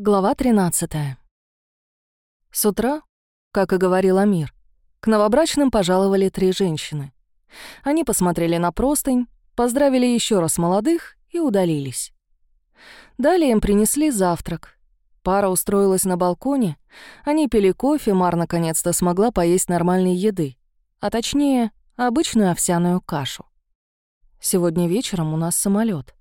Глава 13. С утра, как и говорил Амир, к новобрачным пожаловали три женщины. Они посмотрели на простынь, поздравили еще раз молодых и удалились. Далее им принесли завтрак. Пара устроилась на балконе, они пили кофе, Мар наконец-то смогла поесть нормальной еды, а точнее, обычную овсяную кашу. «Сегодня вечером у нас самолет,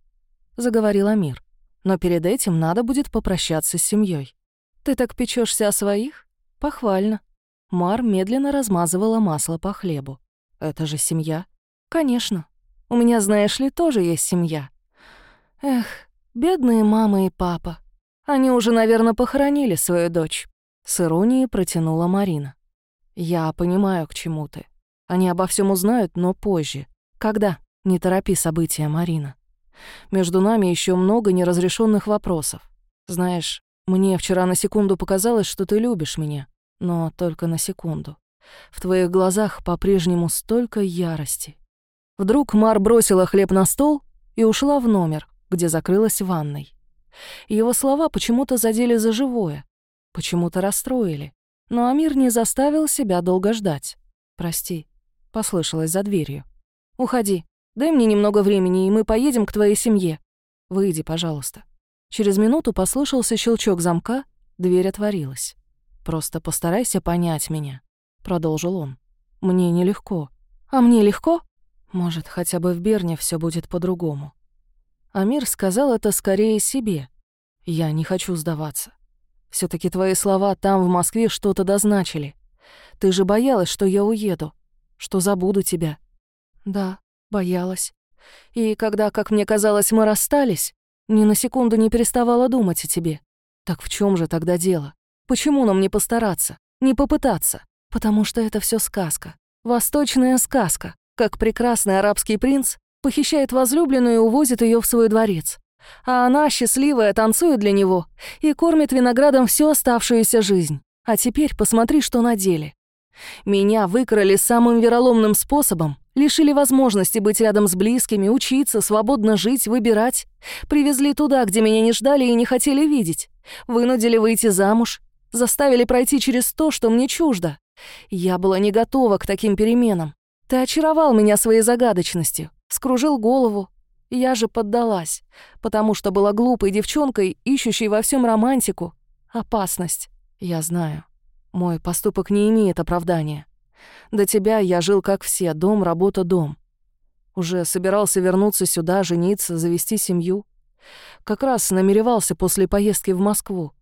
заговорил Амир. Но перед этим надо будет попрощаться с семьей. Ты так печешься о своих? Похвально. Мар медленно размазывала масло по хлебу. Это же семья. Конечно. У меня, знаешь ли, тоже есть семья. Эх, бедные мама и папа. Они уже, наверное, похоронили свою дочь. С иронией протянула Марина. Я понимаю, к чему ты. Они обо всем узнают, но позже. Когда? Не торопи события, Марина. Между нами еще много неразрешенных вопросов. Знаешь, мне вчера на секунду показалось, что ты любишь меня, но только на секунду. В твоих глазах по-прежнему столько ярости. Вдруг Мар бросила хлеб на стол и ушла в номер, где закрылась ванной. Его слова почему-то задели за живое, почему-то расстроили. Но Амир не заставил себя долго ждать. «Прости», — послышалось за дверью. «Уходи», Дай мне немного времени, и мы поедем к твоей семье. Выйди, пожалуйста». Через минуту послышался щелчок замка, дверь отворилась. «Просто постарайся понять меня», — продолжил он. «Мне нелегко». «А мне легко?» «Может, хотя бы в Берне все будет по-другому». Амир сказал это скорее себе. «Я не хочу сдаваться. все таки твои слова там, в Москве, что-то дозначили. Ты же боялась, что я уеду, что забуду тебя». «Да», Боялась. И когда, как мне казалось, мы расстались, ни на секунду не переставала думать о тебе. Так в чем же тогда дело? Почему нам не постараться, не попытаться? Потому что это все сказка. Восточная сказка, как прекрасный арабский принц похищает возлюбленную и увозит ее в свой дворец. А она, счастливая, танцует для него и кормит виноградом всю оставшуюся жизнь. А теперь посмотри, что на деле. Меня выкрали самым вероломным способом, лишили возможности быть рядом с близкими, учиться, свободно жить, выбирать. Привезли туда, где меня не ждали и не хотели видеть. Вынудили выйти замуж, заставили пройти через то, что мне чуждо. Я была не готова к таким переменам. Ты очаровал меня своей загадочностью, скружил голову. Я же поддалась, потому что была глупой девчонкой, ищущей во всем романтику. Опасность. Я знаю. Мой поступок не имеет оправдания. До тебя я жил как все, дом, работа, дом. Уже собирался вернуться сюда, жениться, завести семью. Как раз намеревался после поездки в Москву.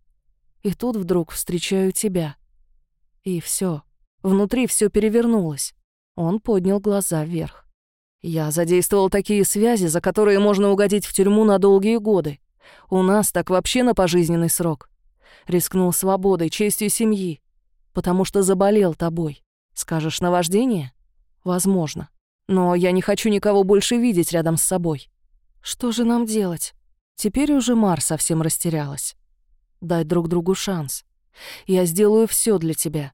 И тут вдруг встречаю тебя. И все. Внутри все перевернулось. Он поднял глаза вверх. Я задействовал такие связи, за которые можно угодить в тюрьму на долгие годы. У нас так вообще на пожизненный срок. Рискнул свободой, честью семьи, потому что заболел тобой. Скажешь, наваждение? Возможно. Но я не хочу никого больше видеть рядом с собой. Что же нам делать? Теперь уже Мар совсем растерялась. Дай друг другу шанс. Я сделаю все для тебя.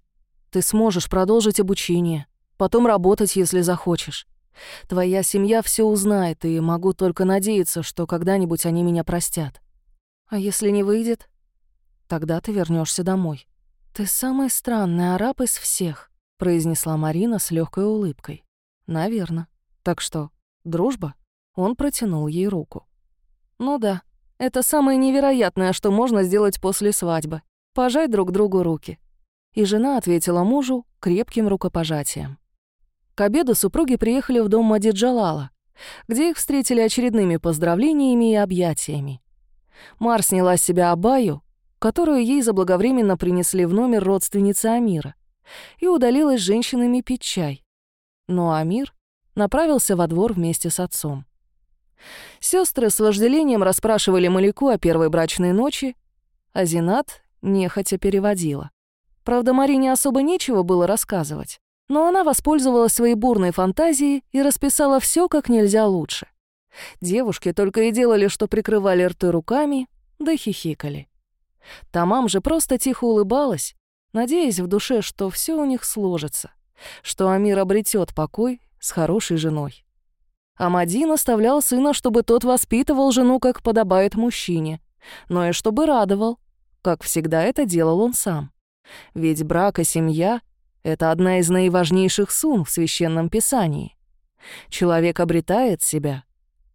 Ты сможешь продолжить обучение, потом работать, если захочешь. Твоя семья все узнает, и могу только надеяться, что когда-нибудь они меня простят. А если не выйдет? Тогда ты вернешься домой. Ты самый странный араб из всех произнесла Марина с легкой улыбкой. Наверно. Так что, дружба? Он протянул ей руку. Ну да, это самое невероятное, что можно сделать после свадьбы. Пожать друг другу руки. И жена ответила мужу крепким рукопожатием. К обеду супруги приехали в дом Мади Джалала, где их встретили очередными поздравлениями и объятиями. Мар сняла с себя абаю, которую ей заблаговременно принесли в номер родственницы Амира, и удалилась с женщинами пить чай. Но Амир направился во двор вместе с отцом. Сестры с вожделением расспрашивали Маляку о первой брачной ночи, а Зинат нехотя переводила. Правда, Марине особо нечего было рассказывать, но она воспользовалась своей бурной фантазией и расписала все как нельзя лучше. Девушки только и делали, что прикрывали рты руками, да хихикали. Тамам же просто тихо улыбалась надеясь в душе, что все у них сложится, что Амир обретет покой с хорошей женой. Амадин оставлял сына, чтобы тот воспитывал жену, как подобает мужчине, но и чтобы радовал, как всегда это делал он сам. Ведь брак и семья — это одна из наиважнейших сун в Священном Писании. Человек обретает себя,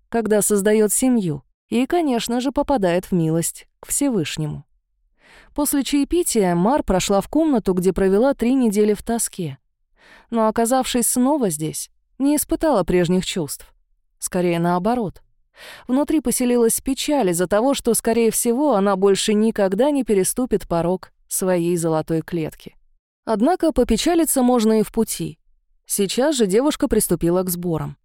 когда создает семью, и, конечно же, попадает в милость к Всевышнему. После чаепития Мар прошла в комнату, где провела три недели в тоске. Но, оказавшись снова здесь, не испытала прежних чувств. Скорее наоборот. Внутри поселилась печаль из-за того, что, скорее всего, она больше никогда не переступит порог своей золотой клетки. Однако попечалиться можно и в пути. Сейчас же девушка приступила к сборам.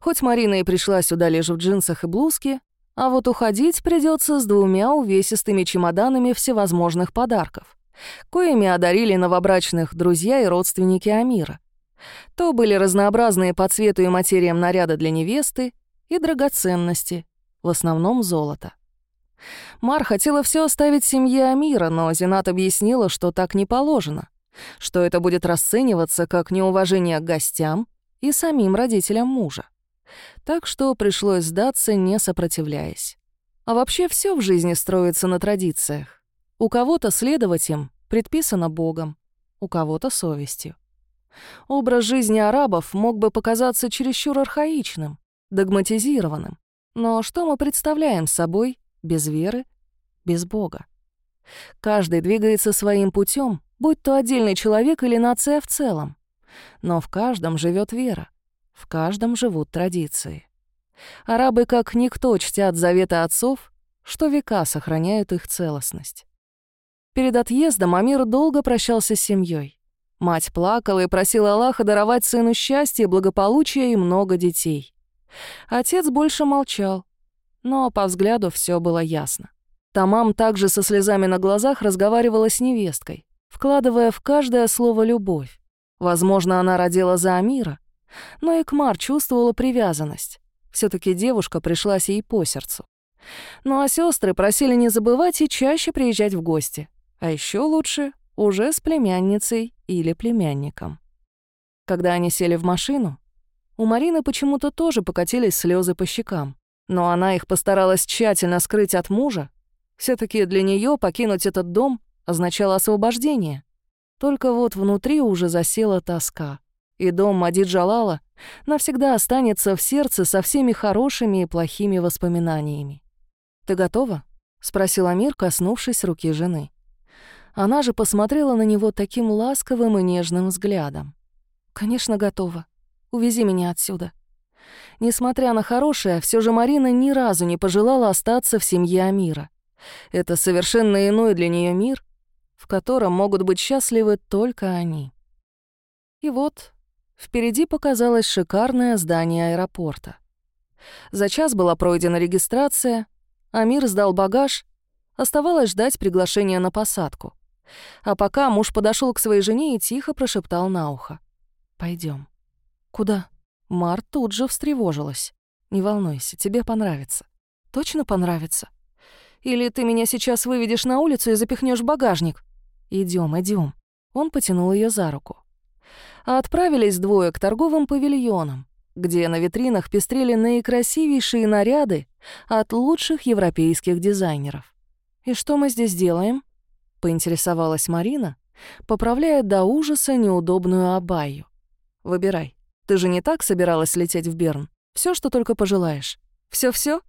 Хоть Марина и пришла сюда лишь в джинсах и блузке, а вот уходить придется с двумя увесистыми чемоданами всевозможных подарков, коими одарили новобрачных друзья и родственники Амира. То были разнообразные по цвету и материям наряды для невесты и драгоценности, в основном золото. Мар хотела все оставить семье Амира, но Зинат объяснила, что так не положено, что это будет расцениваться как неуважение к гостям и самим родителям мужа. Так что пришлось сдаться, не сопротивляясь. А вообще все в жизни строится на традициях. У кого-то следовать им предписано Богом, у кого-то совестью. Образ жизни арабов мог бы показаться чересчур архаичным, догматизированным. Но что мы представляем собой без веры, без Бога? Каждый двигается своим путем, будь то отдельный человек или нация в целом. Но в каждом живет вера, в каждом живут традиции. Арабы как никто чтят заветы отцов, что века сохраняют их целостность. Перед отъездом Амир долго прощался с семьей. Мать плакала и просила Аллаха даровать сыну счастье, благополучие и много детей. Отец больше молчал, но по взгляду все было ясно. Тамам также со слезами на глазах разговаривала с невесткой, вкладывая в каждое слово любовь. Возможно, она родила за Амира, но Икмар чувствовала привязанность. все таки девушка пришлась ей по сердцу. Ну а сестры просили не забывать и чаще приезжать в гости. А еще лучше уже с племянницей или племянником. Когда они сели в машину, у Марины почему-то тоже покатились слезы по щекам, но она их постаралась тщательно скрыть от мужа. все таки для нее покинуть этот дом означало освобождение. Только вот внутри уже засела тоска, и дом Мадид Джалала навсегда останется в сердце со всеми хорошими и плохими воспоминаниями. «Ты готова?» — спросил Амир, коснувшись руки жены. Она же посмотрела на него таким ласковым и нежным взглядом. «Конечно, готова. Увези меня отсюда». Несмотря на хорошее, все же Марина ни разу не пожелала остаться в семье Амира. Это совершенно иной для нее мир, в котором могут быть счастливы только они. И вот впереди показалось шикарное здание аэропорта. За час была пройдена регистрация, Амир сдал багаж, оставалось ждать приглашения на посадку. А пока муж подошел к своей жене и тихо прошептал на ухо. Пойдем. «Куда?» Март тут же встревожилась. «Не волнуйся, тебе понравится». «Точно понравится? Или ты меня сейчас выведешь на улицу и запихнешь в багажник?» Идем, идем. Он потянул ее за руку. А отправились двое к торговым павильонам, где на витринах пестрели наикрасивейшие наряды от лучших европейских дизайнеров. «И что мы здесь делаем?» — поинтересовалась Марина, поправляя до ужаса неудобную абайю. «Выбирай. Ты же не так собиралась лететь в Берн? Все, что только пожелаешь. все все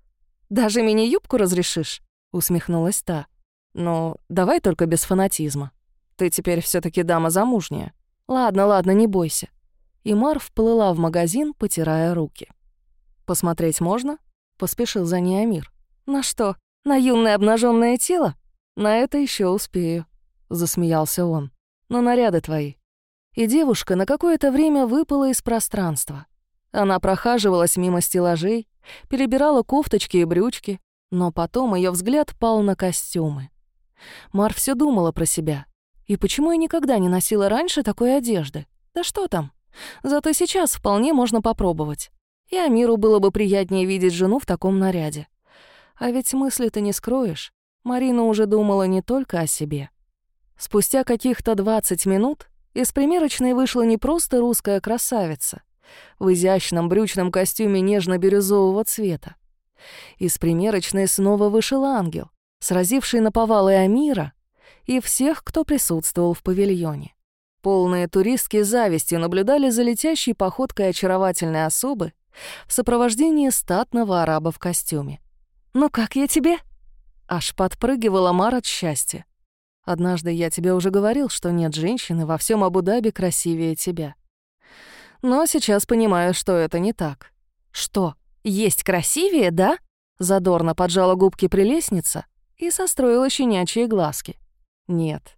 Даже мини-юбку разрешишь?» — усмехнулась та. «Ну, давай только без фанатизма. Ты теперь все таки дама замужняя. Ладно, ладно, не бойся». И Мар вплыла в магазин, потирая руки. «Посмотреть можно?» — поспешил за ней Амир. «На что? На юное обнаженное тело?» «На это еще успею», — засмеялся он. «Но наряды твои». И девушка на какое-то время выпала из пространства. Она прохаживалась мимо стеллажей, перебирала кофточки и брючки, но потом ее взгляд пал на костюмы. Мар все думала про себя. И почему я никогда не носила раньше такой одежды? Да что там? Зато сейчас вполне можно попробовать. И Амиру было бы приятнее видеть жену в таком наряде. А ведь мысли ты не скроешь. Марина уже думала не только о себе. Спустя каких-то 20 минут из примерочной вышла не просто русская красавица в изящном брючном костюме нежно-бирюзового цвета. Из примерочной снова вышел ангел, сразивший наповал Амира, и всех, кто присутствовал в павильоне. Полные туристки завистью наблюдали за летящей походкой очаровательной особы в сопровождении статного араба в костюме. «Ну как я тебе?» Аж подпрыгивала Мар от счастья. «Однажды я тебе уже говорил, что нет женщины во всем Абу-Даби красивее тебя. Но сейчас понимаю, что это не так». «Что, есть красивее, да?» Задорно поджала губки прелестница и состроила щенячьи глазки. «Нет,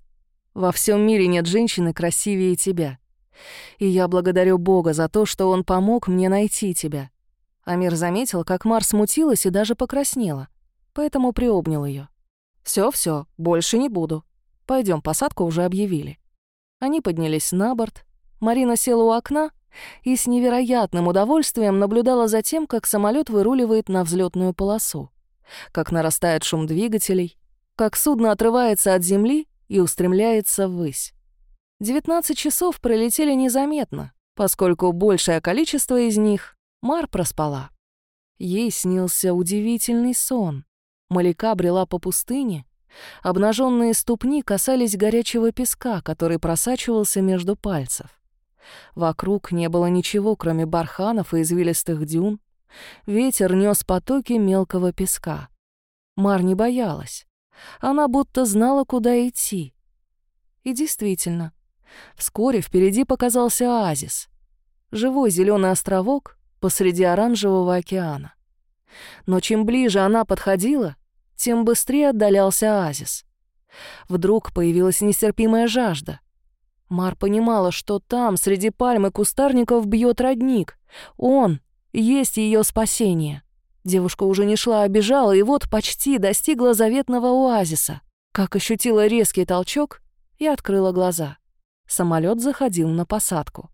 во всем мире нет женщины красивее тебя. И я благодарю Бога за то, что Он помог мне найти тебя». Амир заметил, как Мар смутилась и даже покраснела, поэтому приобнял ее. Все, все, больше не буду. Пойдем, посадку уже объявили». Они поднялись на борт. Марина села у окна и с невероятным удовольствием наблюдала за тем, как самолет выруливает на взлетную полосу, как нарастает шум двигателей, как судно отрывается от земли и устремляется ввысь. 19 часов пролетели незаметно, поскольку большее количество из них Мар проспала. Ей снился удивительный сон. Маляка брела по пустыне, обнаженные ступни касались горячего песка, который просачивался между пальцев. Вокруг не было ничего, кроме барханов и извилистых дюн. Ветер нес потоки мелкого песка. Мар не боялась. Она будто знала, куда идти. И действительно, вскоре впереди показался оазис. Живой зеленый островок посреди оранжевого океана. Но чем ближе она подходила, тем быстрее отдалялся оазис. Вдруг появилась нестерпимая жажда. Мар понимала, что там, среди пальм и кустарников, бьет родник. Он есть ее спасение. Девушка уже не шла, а бежала, и вот почти достигла заветного оазиса. Как ощутила резкий толчок и открыла глаза. Самолет заходил на посадку.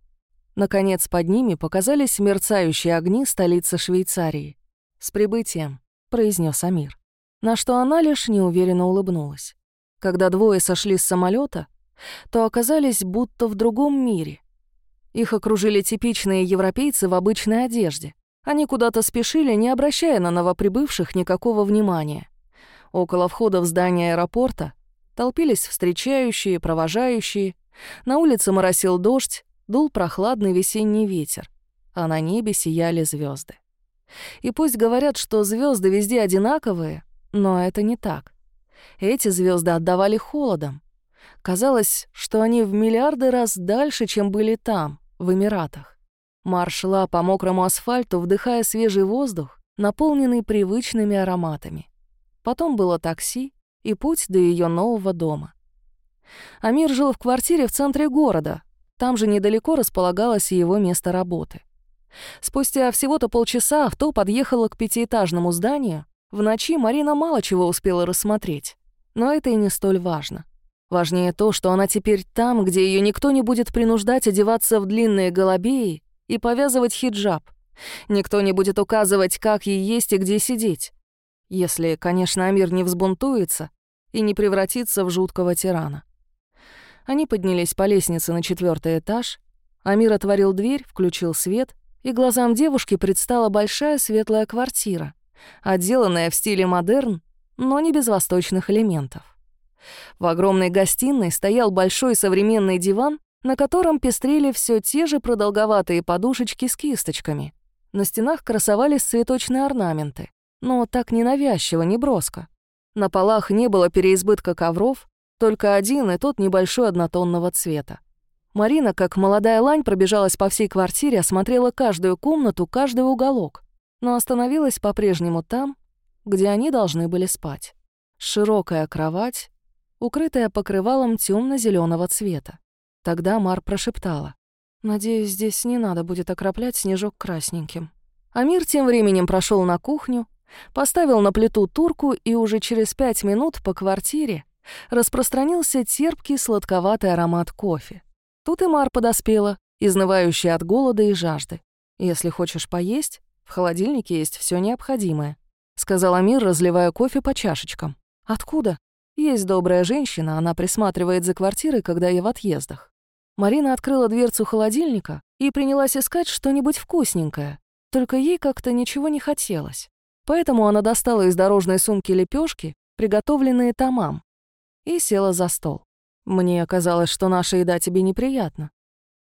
Наконец под ними показались мерцающие огни столицы Швейцарии. «С прибытием», — произнес Амир. На что она лишь неуверенно улыбнулась. Когда двое сошли с самолета, то оказались будто в другом мире. Их окружили типичные европейцы в обычной одежде. Они куда-то спешили, не обращая на новоприбывших никакого внимания. Около входа в здание аэропорта толпились встречающие, провожающие. На улице моросил дождь, дул прохладный весенний ветер, а на небе сияли звезды. И пусть говорят, что звезды везде одинаковые, но это не так. Эти звезды отдавали холодом. Казалось, что они в миллиарды раз дальше, чем были там, в Эмиратах. Мар шла по мокрому асфальту, вдыхая свежий воздух, наполненный привычными ароматами. Потом было такси и путь до ее нового дома. Амир жил в квартире в центре города. Там же недалеко располагалось его место работы. Спустя всего-то полчаса авто подъехало к пятиэтажному зданию. В ночи Марина мало чего успела рассмотреть. Но это и не столь важно. Важнее то, что она теперь там, где ее никто не будет принуждать одеваться в длинные голубеи и повязывать хиджаб. Никто не будет указывать, как ей есть и где сидеть. Если, конечно, Амир не взбунтуется и не превратится в жуткого тирана. Они поднялись по лестнице на четвертый этаж. Амир отворил дверь, включил свет, и глазам девушки предстала большая светлая квартира, отделанная в стиле модерн, но не без восточных элементов. В огромной гостиной стоял большой современный диван на котором пестрели все те же продолговатые подушечки с кисточками. На стенах красовались цветочные орнаменты, но так ненавязчиво, не броско. На полах не было переизбытка ковров, только один и тот небольшой однотонного цвета. Марина, как молодая лань, пробежалась по всей квартире, осмотрела каждую комнату, каждый уголок, но остановилась по-прежнему там, где они должны были спать. Широкая кровать, укрытая покрывалом темно зеленого цвета. Тогда Мар прошептала. «Надеюсь, здесь не надо будет окроплять снежок красненьким». Амир тем временем прошел на кухню, поставил на плиту турку, и уже через пять минут по квартире распространился терпкий сладковатый аромат кофе. Тут и Мар подоспела, изнывающая от голода и жажды. «Если хочешь поесть, в холодильнике есть все необходимое», — сказал Амир, разливая кофе по чашечкам. «Откуда?» «Есть добрая женщина, она присматривает за квартирой, когда я в отъездах. Марина открыла дверцу холодильника и принялась искать что-нибудь вкусненькое. Только ей как-то ничего не хотелось. Поэтому она достала из дорожной сумки лепешки, приготовленные томам, и села за стол. Мне казалось, что наша еда тебе неприятна.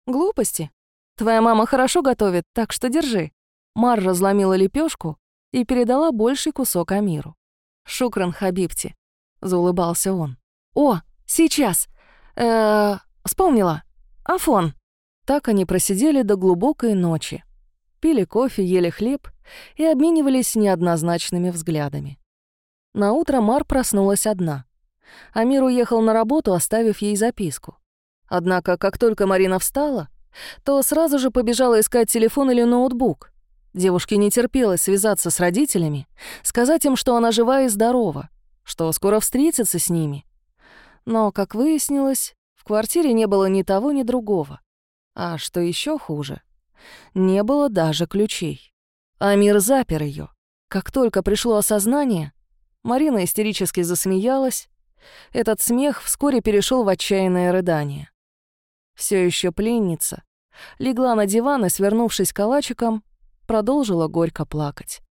Глупости. Твоя мама хорошо готовит, так что держи. Мар разломила лепешку и передала больший кусок Амиру. «Шукран Хабибти», — заулыбался он. «О, сейчас! э, -э вспомнила! Афон!» Так они просидели до глубокой ночи. Пили кофе, ели хлеб и обменивались неоднозначными взглядами. На утро Мар проснулась одна. Амир уехал на работу, оставив ей записку. Однако, как только Марина встала, то сразу же побежала искать телефон или ноутбук. Девушке не терпелось связаться с родителями, сказать им, что она жива и здорова, что скоро встретится с ними. Но, как выяснилось, в квартире не было ни того, ни другого. А что еще хуже, не было даже ключей. Амир запер ее. Как только пришло осознание, Марина истерически засмеялась. Этот смех вскоре перешел в отчаянное рыдание. Все еще пленница легла на диван и, свернувшись калачиком, продолжила горько плакать.